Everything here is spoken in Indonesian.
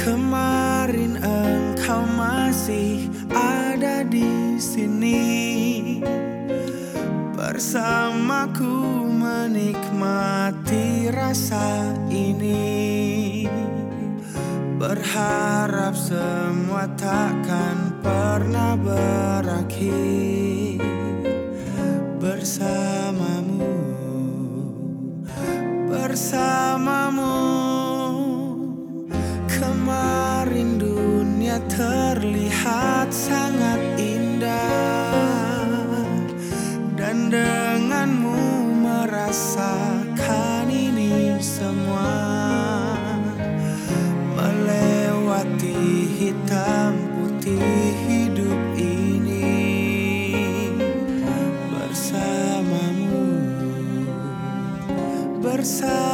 Kemarin engkau masih ada di sini. Bersamaku menikmati rasa ini. Berharap semua takkan pernah berakhir. Bersamamu. Terlihat sangat indah. Dan denganmu merasakan ini semua. Melewati hitam putih hidup ini. Bersamamu. Bersamamu